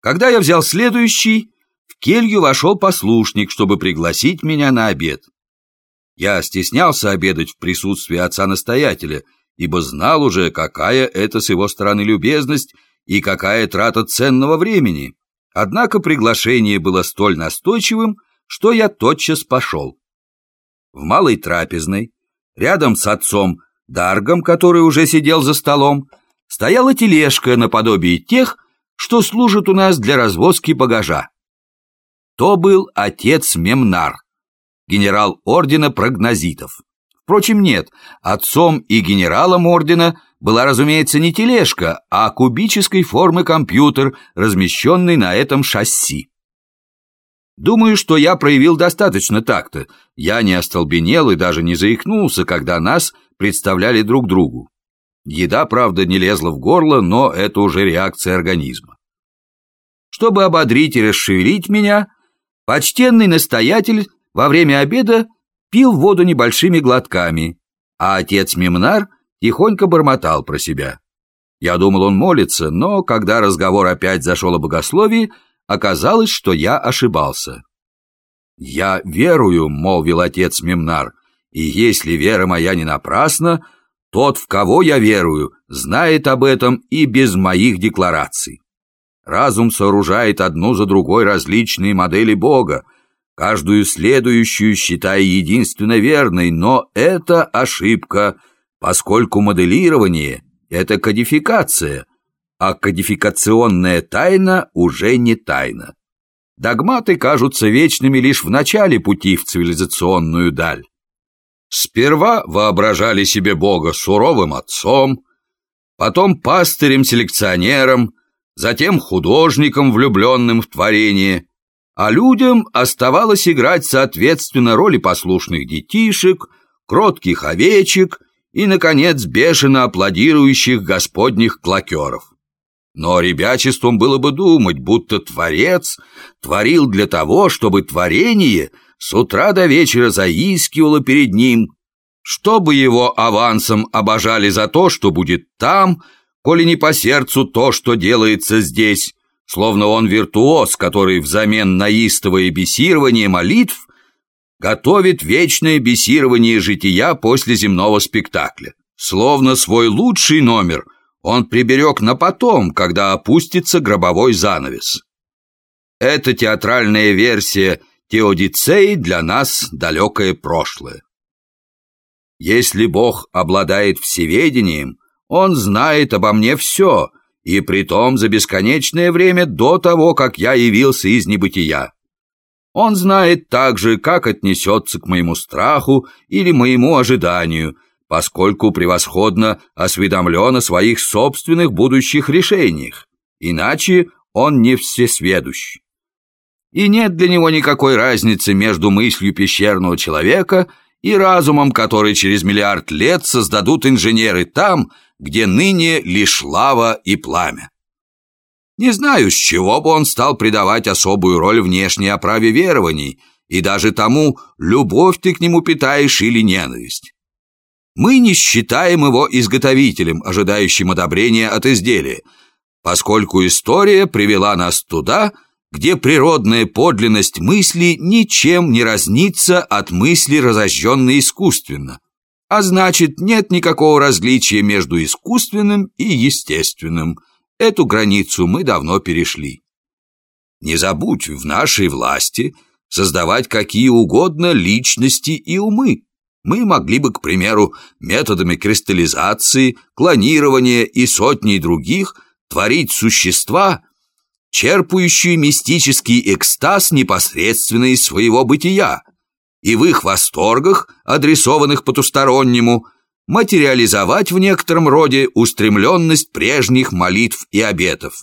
Когда я взял следующий, в келью вошел послушник, чтобы пригласить меня на обед. Я стеснялся обедать в присутствии отца-настоятеля, ибо знал уже, какая это с его стороны любезность и какая трата ценного времени. Однако приглашение было столь настойчивым, что я тотчас пошел. В малой трапезной, рядом с отцом Даргом, который уже сидел за столом, стояла тележка наподобие тех, что служат у нас для развозки багажа. То был отец Мемнар, генерал ордена прогнозитов. Впрочем, нет, отцом и генералом ордена была, разумеется, не тележка, а кубической формы компьютер, размещенный на этом шасси. Думаю, что я проявил достаточно такта. Я не остолбенел и даже не заикнулся, когда нас представляли друг другу. Еда, правда, не лезла в горло, но это уже реакция организма. Чтобы ободрить и расшевелить меня, почтенный настоятель во время обеда пил воду небольшими глотками, а отец Мемнар тихонько бормотал про себя. Я думал, он молится, но когда разговор опять зашел о богословии, оказалось, что я ошибался. «Я верую», — молвил отец Мемнар, «и если вера моя не напрасна, тот, в кого я верую, знает об этом и без моих деклараций. Разум сооружает одну за другой различные модели Бога, каждую следующую считая единственно верной, но это ошибка, поскольку моделирование — это кодификация, а кодификационная тайна уже не тайна. Догматы кажутся вечными лишь в начале пути в цивилизационную даль. Сперва воображали себе Бога суровым отцом, потом пастырем-селекционером, затем художником, влюбленным в творение, а людям оставалось играть соответственно роли послушных детишек, кротких овечек и, наконец, бешено аплодирующих господних клокеров. Но ребячеством было бы думать, будто Творец творил для того, чтобы творение — с утра до вечера заискивала перед ним, чтобы его авансом обожали за то, что будет там, коли не по сердцу то, что делается здесь, словно он виртуоз, который взамен на истовое бесирование молитв готовит вечное бесирование жития после земного спектакля. Словно свой лучший номер он приберег на потом, когда опустится гробовой занавес. Эта театральная версия Теодицей для нас далекое прошлое. Если Бог обладает всеведением, Он знает обо мне все, и притом за бесконечное время до того, как я явился из небытия. Он знает также, как отнесется к моему страху или моему ожиданию, поскольку превосходно осведомлен о своих собственных будущих решениях. Иначе он не всесведущ и нет для него никакой разницы между мыслью пещерного человека и разумом, который через миллиард лет создадут инженеры там, где ныне лишь лава и пламя. Не знаю, с чего бы он стал придавать особую роль внешней оправе верований и даже тому, любовь ты к нему питаешь или ненависть. Мы не считаем его изготовителем, ожидающим одобрения от изделия, поскольку история привела нас туда, где природная подлинность мысли ничем не разнится от мысли, разожженной искусственно. А значит, нет никакого различия между искусственным и естественным. Эту границу мы давно перешли. Не забудь, в нашей власти создавать какие угодно личности и умы. Мы могли бы, к примеру, методами кристаллизации, клонирования и сотней других творить существа – черпающие мистический экстаз непосредственно из своего бытия, и в их восторгах, адресованных потустороннему, материализовать в некотором роде устремленность прежних молитв и обетов.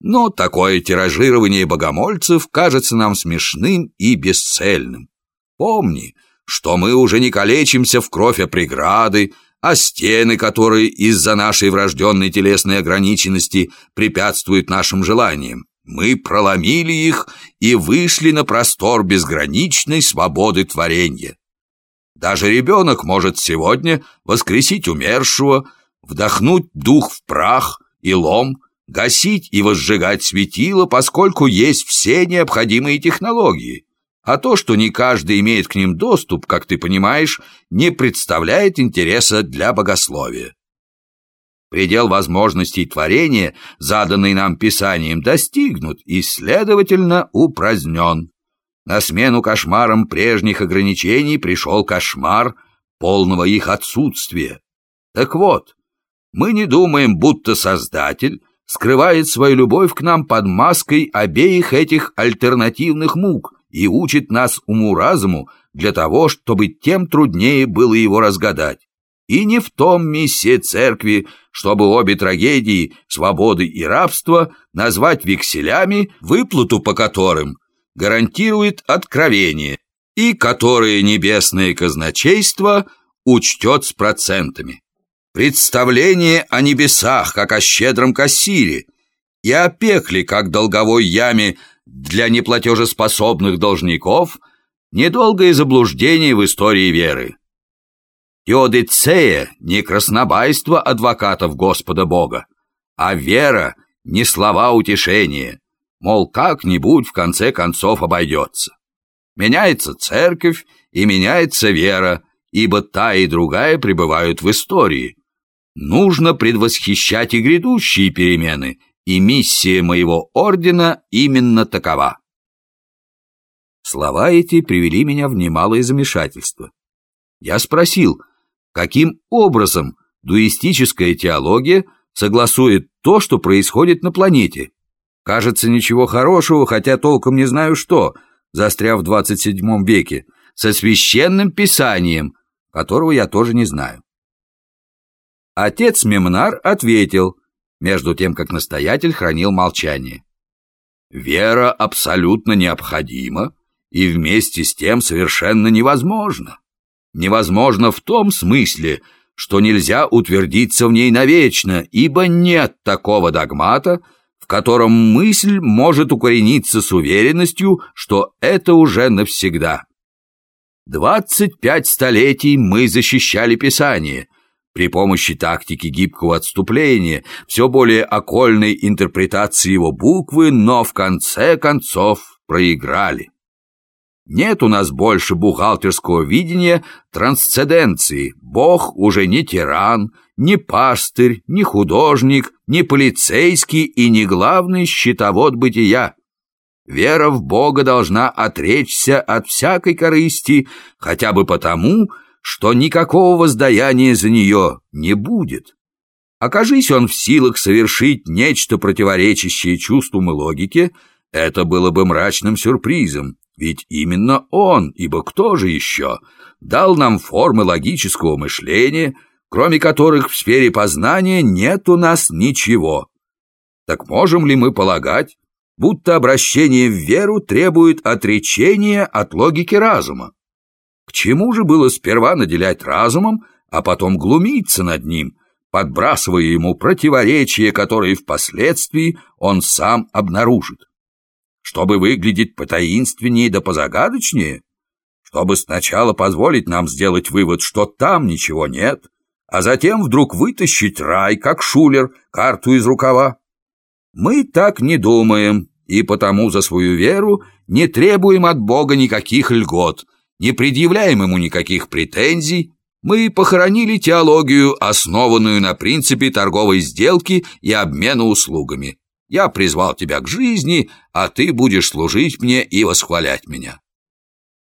Но такое тиражирование богомольцев кажется нам смешным и бесцельным. Помни, что мы уже не калечимся в кровь о преграды, а стены, которые из-за нашей врожденной телесной ограниченности препятствуют нашим желаниям. Мы проломили их и вышли на простор безграничной свободы творения. Даже ребенок может сегодня воскресить умершего, вдохнуть дух в прах и лом, гасить и возжигать светило, поскольку есть все необходимые технологии. А то, что не каждый имеет к ним доступ, как ты понимаешь, не представляет интереса для богословия. Предел возможностей творения, заданный нам Писанием, достигнут и, следовательно, упразднен. На смену кошмарам прежних ограничений пришел кошмар полного их отсутствия. Так вот, мы не думаем, будто Создатель скрывает свою любовь к нам под маской обеих этих альтернативных мук и учит нас уму-разуму для того, чтобы тем труднее было его разгадать. И не в том миссия церкви, чтобы обе трагедии, свободы и рабства, назвать векселями, выплату по которым гарантирует откровение, и которые небесное казначейство учтет с процентами. Представление о небесах, как о щедром кассире, и о пекле, как долговой яме для неплатежеспособных должников, недолгое заблуждение в истории веры. Теодицея — не краснобайство адвокатов Господа Бога, а вера — не слова утешения, мол, как-нибудь в конце концов обойдется. Меняется церковь и меняется вера, ибо та и другая пребывают в истории. Нужно предвосхищать и грядущие перемены, и миссия моего ордена именно такова. Слова эти привели меня в немалое замешательство. Я спросил, каким образом дуистическая теология согласует то, что происходит на планете. Кажется, ничего хорошего, хотя толком не знаю что, застряв в 27 веке, со священным писанием, которого я тоже не знаю. Отец Мемнар ответил, между тем, как настоятель хранил молчание. «Вера абсолютно необходима и вместе с тем совершенно невозможна невозможно в том смысле, что нельзя утвердиться в ней навечно, ибо нет такого догмата, в котором мысль может укорениться с уверенностью, что это уже навсегда. Двадцать пять столетий мы защищали Писание при помощи тактики гибкого отступления, все более окольной интерпретации его буквы, но в конце концов проиграли. Нет у нас больше бухгалтерского видения трансценденции. Бог уже не тиран, не пастырь, не художник, не полицейский и не главный счетовод бытия. Вера в Бога должна отречься от всякой корысти, хотя бы потому, что никакого воздаяния за нее не будет. Окажись он в силах совершить нечто противоречащее чувствам и логике, это было бы мрачным сюрпризом, ведь именно он, ибо кто же еще, дал нам формы логического мышления, кроме которых в сфере познания нет у нас ничего. Так можем ли мы полагать, будто обращение в веру требует отречения от логики разума? К чему же было сперва наделять разумом, а потом глумиться над ним, подбрасывая ему противоречия, которые впоследствии он сам обнаружит? чтобы выглядеть потаинственнее да позагадочнее? Чтобы сначала позволить нам сделать вывод, что там ничего нет, а затем вдруг вытащить рай, как шулер, карту из рукава? Мы так не думаем, и потому за свою веру не требуем от Бога никаких льгот, не предъявляем ему никаких претензий, мы похоронили теологию, основанную на принципе торговой сделки и обмена услугами. Я призвал тебя к жизни, а ты будешь служить мне и восхвалять меня.